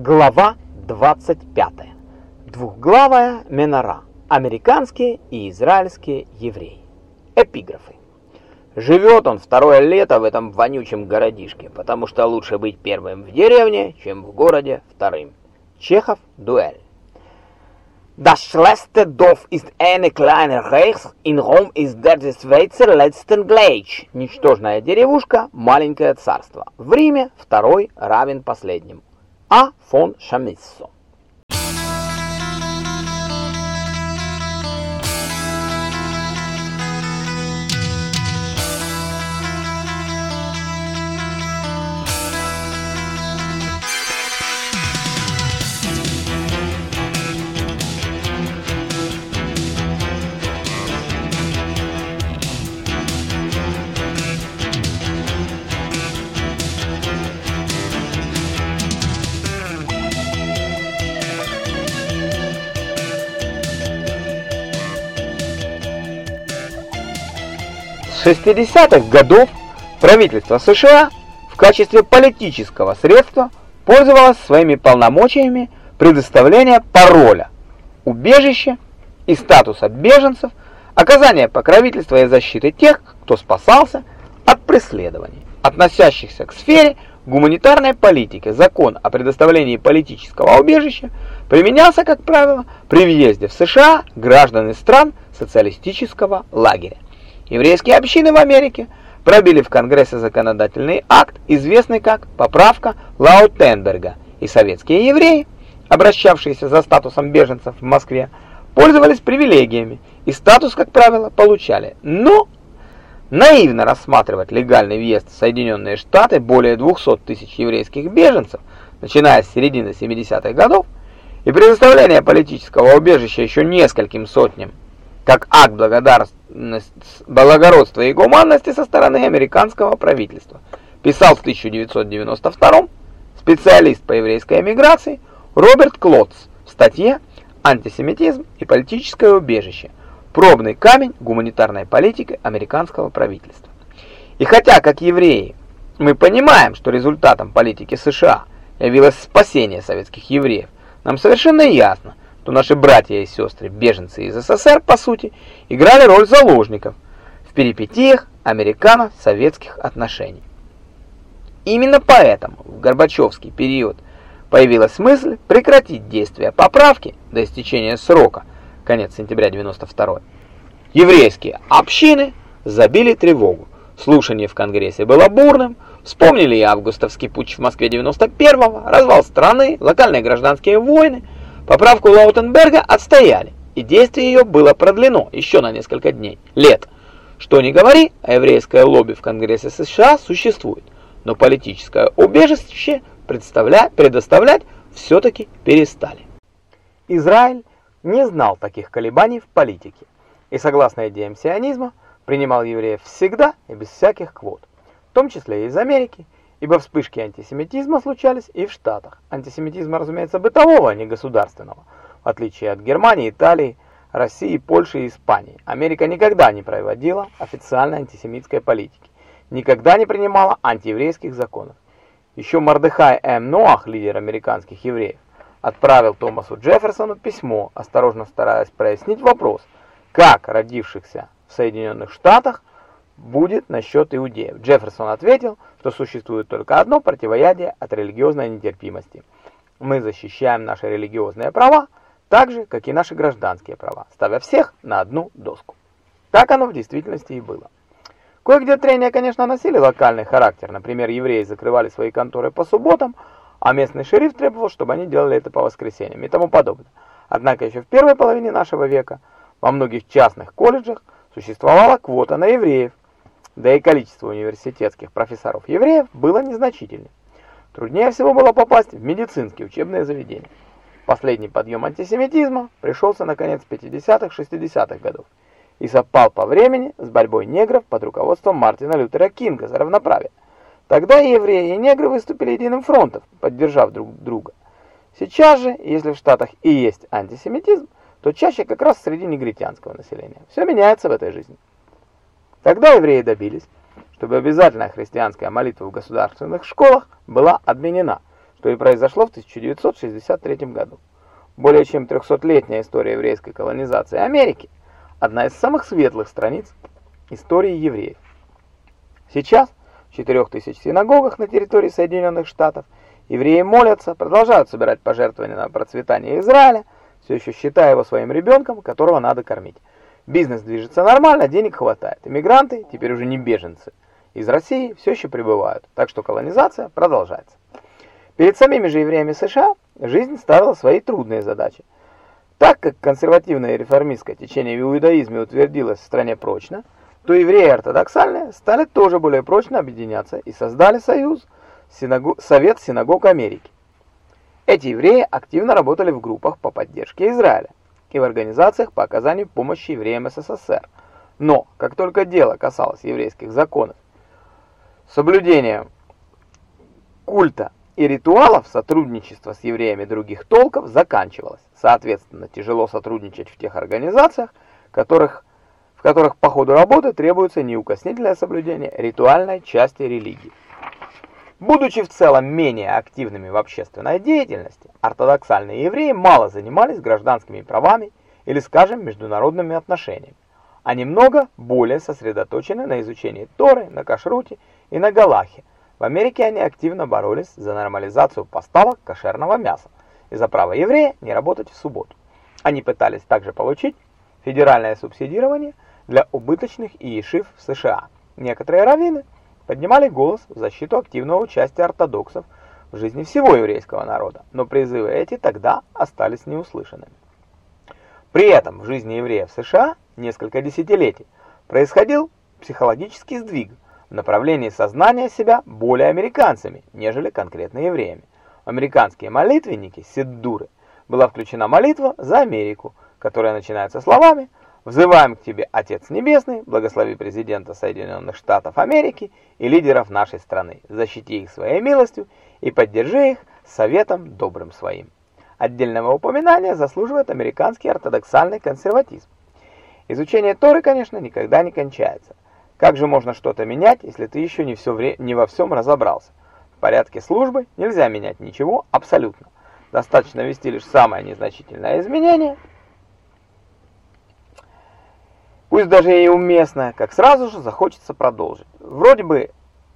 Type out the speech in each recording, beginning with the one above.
Глава 25. Двухглавая Менора. Американские и израильские евреи. Эпиграфы. Живет он второе лето в этом вонючем городишке, потому что лучше быть первым в деревне, чем в городе вторым. Чехов, дуэль. Das schlechte Dorf ist eine kleine Reichs, in Rom ist der Schweizer letzten gleich. Ничтожная деревушка, маленькое царство. В Риме второй равен A von Chamesson. Шамиссо. 60-х годов правительство США в качестве политического средства пользовалось своими полномочиями предоставления пароля, убежища и статуса беженцев, оказания покровительства и защиты тех, кто спасался от преследований, относящихся к сфере гуманитарной политики. Закон о предоставлении политического убежища применялся, как правило, при въезде в США граждан из стран социалистического лагеря. Еврейские общины в Америке пробили в Конгрессе законодательный акт, известный как «Поправка Лаутенберга», и советские евреи, обращавшиеся за статусом беженцев в Москве, пользовались привилегиями и статус, как правило, получали. Но наивно рассматривать легальный въезд в Соединенные Штаты более 200 тысяч еврейских беженцев, начиная с середины 70-х годов, и предоставление политического убежища еще нескольким сотням как акт благородства и гуманности со стороны американского правительства. Писал в 1992 специалист по еврейской эмиграции Роберт Клотц в статье «Антисемитизм и политическое убежище. Пробный камень гуманитарной политики американского правительства». И хотя, как евреи, мы понимаем, что результатом политики США явилось спасение советских евреев, нам совершенно ясно, что наши братья и сестры, беженцы из СССР, по сути, играли роль заложников в перипетиях американо-советских отношений. Именно поэтому в Горбачевский период появилась мысль прекратить действие поправки до истечения срока, конец сентября 92 Еврейские общины забили тревогу. Слушание в Конгрессе было бурным, вспомнили и августовский путч в Москве 91-го, развал страны, локальные гражданские войны – Поправку Лаутенберга отстояли, и действие ее было продлено еще на несколько дней, лет. Что ни говори, а еврейское лобби в Конгрессе США существует, но политическое убежище предоставлять все-таки перестали. Израиль не знал таких колебаний в политике и, согласно идеям сионизма, принимал евреев всегда и без всяких квот, в том числе и из Америки, ибо вспышки антисемитизма случались и в Штатах. Антисемитизма, разумеется, бытового, а не государственного, в отличие от Германии, Италии, России, Польши и Испании. Америка никогда не проводила официальной антисемитской политики, никогда не принимала антиеврейских законов. Еще Мордехай М. Ноах, лидер американских евреев, отправил Томасу Джефферсону письмо, осторожно стараясь прояснить вопрос, как родившихся в Соединенных Штатах будет насчет иудеев. Джефферсон ответил, что существует только одно противоядие от религиозной нетерпимости. Мы защищаем наши религиозные права, так же, как и наши гражданские права, ставя всех на одну доску. Так оно в действительности и было. Кое-где трения, конечно, носили локальный характер. Например, евреи закрывали свои конторы по субботам, а местный шериф требовал, чтобы они делали это по воскресеньям и тому подобное. Однако еще в первой половине нашего века во многих частных колледжах существовала квота на евреев, да и количество университетских профессоров-евреев было незначительным. Труднее всего было попасть в медицинские учебные заведения. Последний подъем антисемитизма пришелся на конец 50-х-60-х годов и совпал по времени с борьбой негров под руководством Мартина Лютера Кинга за равноправие. Тогда и евреи, и негры выступили единым фронтом, поддержав друг друга. Сейчас же, если в Штатах и есть антисемитизм, то чаще как раз среди негритянского населения. Все меняется в этой жизни. Тогда евреи добились, чтобы обязательная христианская молитва в государственных школах была отменена, что и произошло в 1963 году. Более чем 300-летняя история еврейской колонизации Америки – одна из самых светлых страниц истории евреев. Сейчас в 4000 синагогах на территории Соединенных Штатов евреи молятся, продолжают собирать пожертвования на процветание Израиля, все еще считая его своим ребенком, которого надо кормить. Бизнес движется нормально, денег хватает. Иммигранты, теперь уже не беженцы, из России все еще прибывают, так что колонизация продолжается. Перед самими же евреями США жизнь ставила свои трудные задачи. Так как консервативное и реформистское течение в иудаизме утвердилось в стране прочно, то евреи ортодоксальные стали тоже более прочно объединяться и создали союз Синагог... Совет Синагог Америки. Эти евреи активно работали в группах по поддержке Израиля и в организациях по оказанию помощи евреям СССР. Но, как только дело касалось еврейских законов, соблюдения культа и ритуалов сотрудничества с евреями других толков заканчивалось. Соответственно, тяжело сотрудничать в тех организациях, которых, в которых по ходу работы требуется неукоснительное соблюдение ритуальной части религии. Будучи в целом менее активными в общественной деятельности, ортодоксальные евреи мало занимались гражданскими правами или, скажем, международными отношениями. Они много более сосредоточены на изучении Торы, на кашруте и на галахе, в Америке они активно боролись за нормализацию поставок кошерного мяса и за право еврея не работать в субботу. Они пытались также получить федеральное субсидирование для убыточных иешив в США. Некоторые раввины поднимали голос в защиту активного участия ортодоксов в жизни всего еврейского народа, но призывы эти тогда остались неуслышанными. При этом в жизни евреев США несколько десятилетий происходил психологический сдвиг – в направлении сознания себя более американцами, нежели конкретно евреями. Американские молитвенники, сиддуры, была включена молитва за Америку, которая начинается словами «Взываем к тебе, Отец Небесный, благослови президента Соединенных Штатов Америки и лидеров нашей страны, защити их своей милостью и поддержи их советом добрым своим». Отдельного упоминания заслуживает американский ортодоксальный консерватизм. Изучение Торы, конечно, никогда не кончается. Как же можно что-то менять, если ты еще не, все вре не во всем разобрался? В порядке службы нельзя менять ничего абсолютно. Достаточно ввести лишь самое незначительное изменение, пусть даже и уместное, как сразу же захочется продолжить. Вроде бы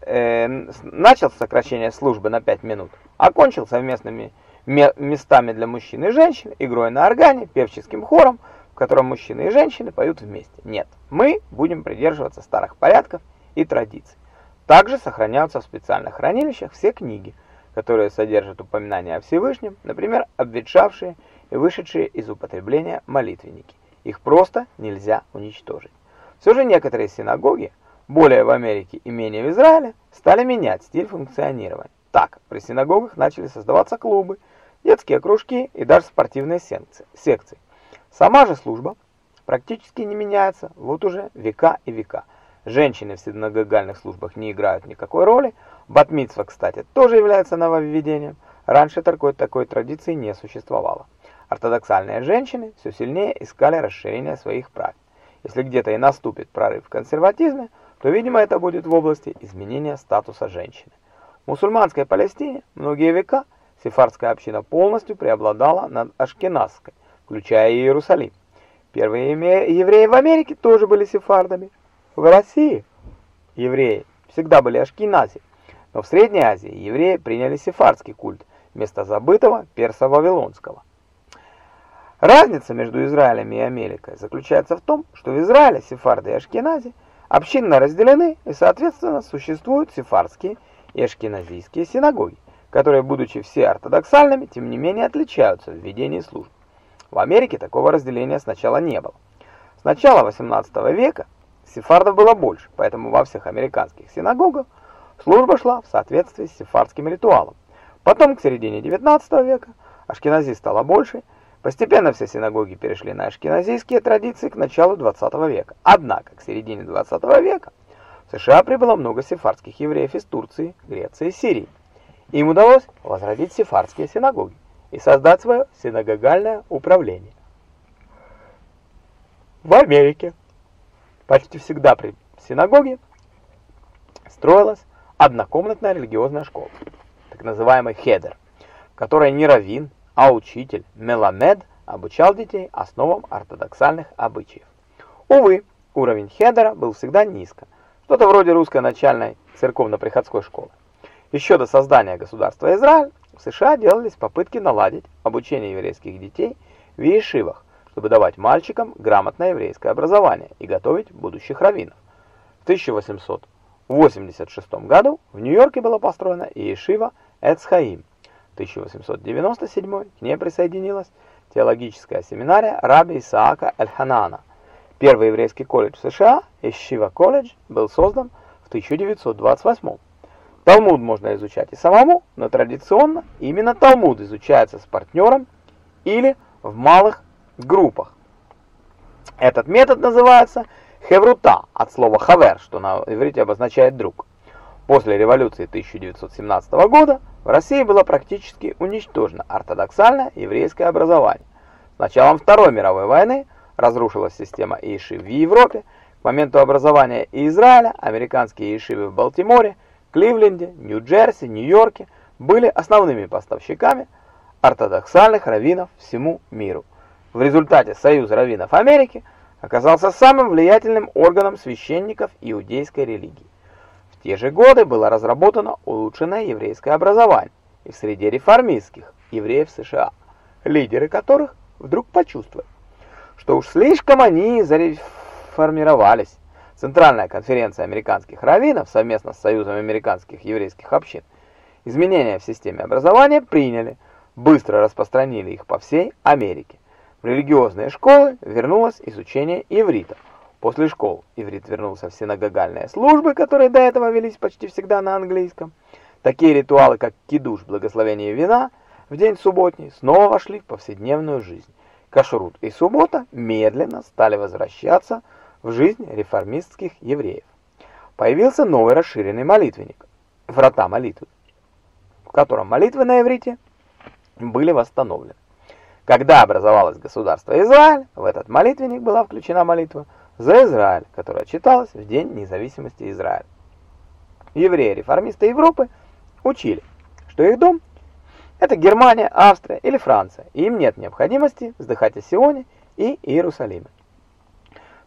э, начал сокращение службы на 5 минут, окончил совместными местами для мужчин и женщин, игрой на органе, певческим хором, в котором мужчины и женщины поют вместе. Нет, мы будем придерживаться старых порядков и традиций. Также сохраняются в специальных хранилищах все книги, которые содержат упоминания о Всевышнем, например, обветшавшие и вышедшие из употребления молитвенники. Их просто нельзя уничтожить. Все же некоторые синагоги, более в Америке и менее в Израиле, стали менять стиль функционирования. Так, при синагогах начали создаваться клубы, детские кружки и даже спортивные секции. Сама же служба практически не меняется вот уже века и века. Женщины в синагогальных службах не играют никакой роли. Батмитсва, кстати, тоже является нововведением. Раньше такой, такой традиции не существовало. Ортодоксальные женщины все сильнее искали расширения своих прав. Если где-то и наступит прорыв в консерватизме, то, видимо, это будет в области изменения статуса женщины. В мусульманской Палестине многие века сефардская община полностью преобладала над ашкеназской включая Иерусалим. Первые евреи в Америке тоже были сефардами. В России евреи всегда были ашкенази, но в Средней Азии евреи приняли сефардский культ вместо забытого персо-вавилонского. Разница между Израилем и Америкой заключается в том, что в Израиле сефарды и ашкенази общинно разделены и, соответственно, существуют сефардские и ашкеназийские синагоги, которые, будучи все ортодоксальными, тем не менее отличаются в ведении служб. В Америке такого разделения сначала не было. С начала 18 века сефардов было больше, поэтому во всех американских синагогах служба шла в соответствии с сефардским ритуалом. Потом, к середине 19 века, ашкенази стало больше, постепенно все синагоги перешли на ашкеназийские традиции к началу 20 века. Однако, к середине 20 века в США прибыло много сефардских евреев из Турции, Греции и Сирии. Им удалось возродить сефардские синагоги и создать свое синагогальное управление. В Америке почти всегда при синагоге строилась однокомнатная религиозная школа, так называемый хедер. которой не раввин, а учитель Меламед обучал детей основам ортодоксальных обычаев. Увы, уровень Хедера был всегда низко, что-то вроде русской начальной церковно-приходской школы. Еще до создания государства Израиль в США делались попытки наладить обучение еврейских детей в ешивах, чтобы давать мальчикам грамотное еврейское образование и готовить будущих раввинов. В 1886 году в Нью-Йорке была построена ешива Эцхаим. В 1897 к ней присоединилась теологическая семинария раби Исаака Эль-Ханана. Первый еврейский колледж в США, Ешива колледж, был создан в 1928 Талмуд можно изучать и самому, но традиционно именно Талмуд изучается с партнером или в малых группах. Этот метод называется хеврута, от слова хавер, что на иврите обозначает друг. После революции 1917 года в России было практически уничтожено ортодоксальное еврейское образование. С началом Второй мировой войны разрушилась система ишив в Европе. К моменту образования Израиля американские ишивы в Балтиморе – Кливленде, Нью-Джерси, Нью-Йорке были основными поставщиками ортодоксальных раввинов всему миру. В результате Союз раввинов Америки оказался самым влиятельным органом священников иудейской религии. В те же годы было разработано улучшенное еврейское образование и в среде реформистских евреев США, лидеры которых вдруг почувствовали, что уж слишком они зареформировались Центральная конференция американских раввинов совместно с Союзом американских еврейских общин изменения в системе образования приняли, быстро распространили их по всей Америке. В религиозные школы вернулось изучение иврита. После школ иврит вернулся в синагогальные службы, которые до этого велись почти всегда на английском. Такие ритуалы, как кидуш, благословение вина, в день субботний снова вошли в повседневную жизнь. Кашрут и суббота медленно стали возвращаться в жизнь реформистских евреев. Появился новый расширенный молитвенник «Врата молитвы», в котором молитвы на иврите были восстановлены. Когда образовалось государство Израиль, в этот молитвенник была включена молитва за Израиль, которая читалась в День независимости Израиля. Евреи-реформисты Европы учили, что их дом – это Германия, Австрия или Франция, и им нет необходимости вздыхать о Сионе и Иерусалиме.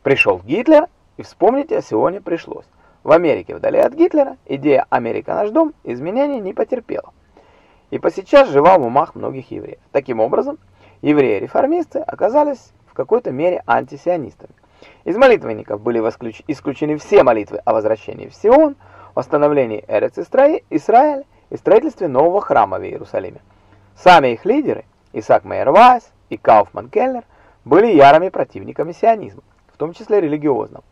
Пришел Гитлер, и вспомнить о Сионе пришлось. В Америке, вдали от Гитлера, идея «Америка наш дом» изменений не потерпела. И по сейчас жива в умах многих евреев. Таким образом, евреи-реформисты оказались в какой-то мере антисионистами. Из молитвенников были исключены все молитвы о возвращении в Сион, восстановлении Эрец Исраэль и строительстве нового храма в Иерусалиме. Сами их лидеры, Исаак Мейер и Кауфман Келлер, были ярыми противниками сионизма том числе религиозном.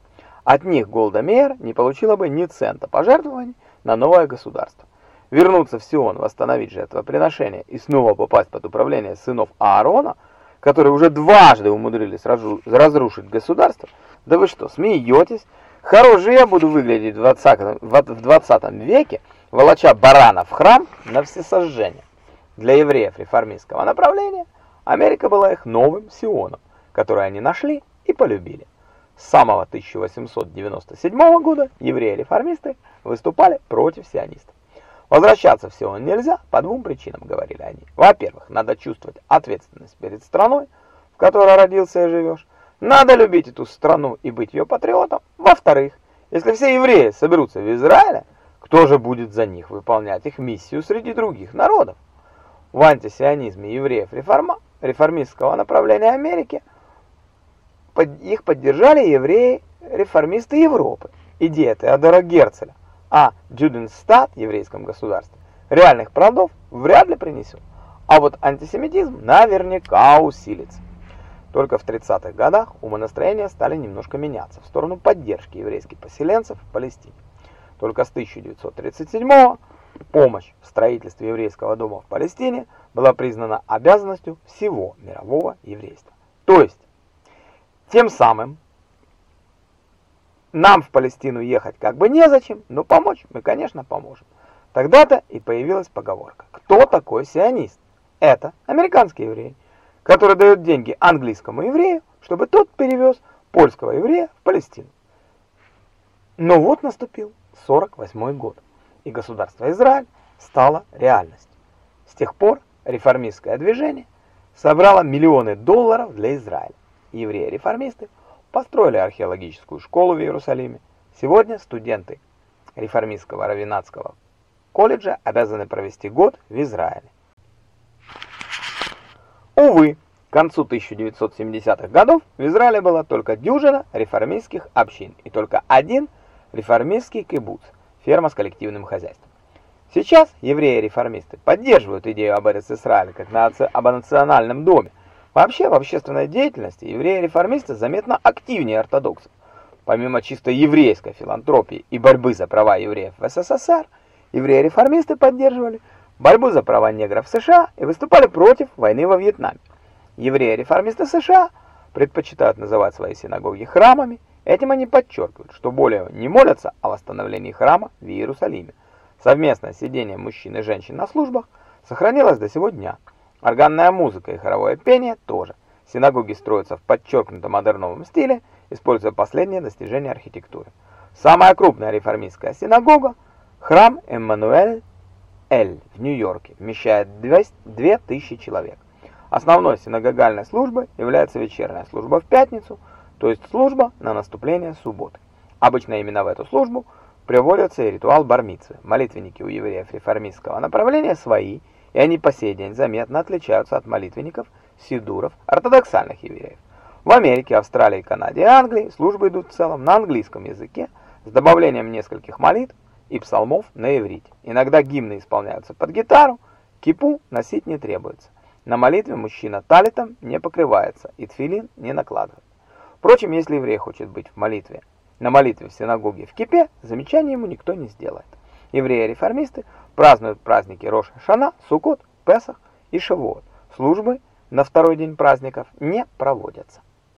От них Голда Меир не получила бы ни цента пожертвований на новое государство. Вернуться в Сион, восстановить жертвоприношение и снова попасть под управление сынов Аарона, которые уже дважды умудрились разрушить государство, да вы что, смеетесь? Хороший я буду выглядеть в 20, в 20 веке, волоча барана в храм на всесожжение. Для евреев реформистского направления Америка была их новым Сионом, который они нашли и полюбили. С самого 1897 года евреи-реформисты выступали против сионистов. Возвращаться в Сион нельзя по двум причинам, говорили они. Во-первых, надо чувствовать ответственность перед страной, в которой родился и живешь. Надо любить эту страну и быть ее патриотом. Во-вторых, если все евреи соберутся в Израиле, кто же будет за них выполнять их миссию среди других народов? В антисионизме евреев реформа, реформистского направления Америки – их поддержали евреи-реформисты Европы. Идея Теодора Герцеля о Джуденстат, еврейском государстве, реальных плодов вряд ли принесет. А вот антисемитизм наверняка усилится. Только в 30-х годах умонастроения стали немножко меняться в сторону поддержки еврейских поселенцев в Палестине. Только с 1937 помощь в строительстве еврейского дома в Палестине была признана обязанностью всего мирового еврейства. То есть тем самым нам в Палестину ехать как бы незачем, но помочь мы, конечно, поможем. Тогда-то и появилась поговорка. Кто такой сионист? Это американский еврей, который дает деньги английскому еврею, чтобы тот перевез польского еврея в Палестину. Но вот наступил 48 год, и государство Израиль стало реальностью. С тех пор реформистское движение собрало миллионы долларов для Израиля. Евреи-реформисты построили археологическую школу в Иерусалиме. Сегодня студенты реформистского равинатского колледжа обязаны провести год в Израиле. Увы, к концу 1970-х годов в Израиле было только дюжина реформистских общин и только один реформистский кибуц, ферма с коллективным хозяйством. Сейчас евреи-реформисты поддерживают идею об Эрец-Исраиле как об национальном доме. Вообще в общественной деятельности евреи-реформисты заметно активнее ортодоксов. Помимо чисто еврейской филантропии и борьбы за права евреев в СССР, евреи-реформисты поддерживали борьбу за права негров в США и выступали против войны во Вьетнаме. Евреи-реформисты США предпочитают называть свои синагоги храмами, этим они подчеркивают, что более не молятся о восстановлении храма в Иерусалиме. Совместное сидение мужчин и женщин на службах сохранилось до сего дня. Органная музыка и хоровое пение тоже. Синагоги строятся в подчеркнутом модерновом стиле, используя последние достижения архитектуры. Самая крупная реформистская синагога – храм Эммануэль-Эль в Нью-Йорке, вмещает 2000 человек. Основной синагогальной службой является вечерняя служба в пятницу, то есть служба на наступление субботы. Обычно именно в эту службу приводится и ритуал бармицы. Молитвенники у евреев реформистского направления свои, они по сей день заметно отличаются от молитвенников сидуров ортодоксальных евреев. В Америке, Австралии, Канаде и Англии службы идут в целом на английском языке с добавлением нескольких молитв и псалмов на иврите. Иногда гимны исполняются под гитару, кипу носить не требуется. На молитве мужчина талитом не покрывается и тфилин не накладывает. Впрочем, если еврей хочет быть в молитве, на молитве в синагоге в Кипе, замечания ему никто не сделает. Евреи-реформисты празднуют праздники Рош Шана, Суккот, Песах и Шавуот. Службы на второй день праздников не проводятся.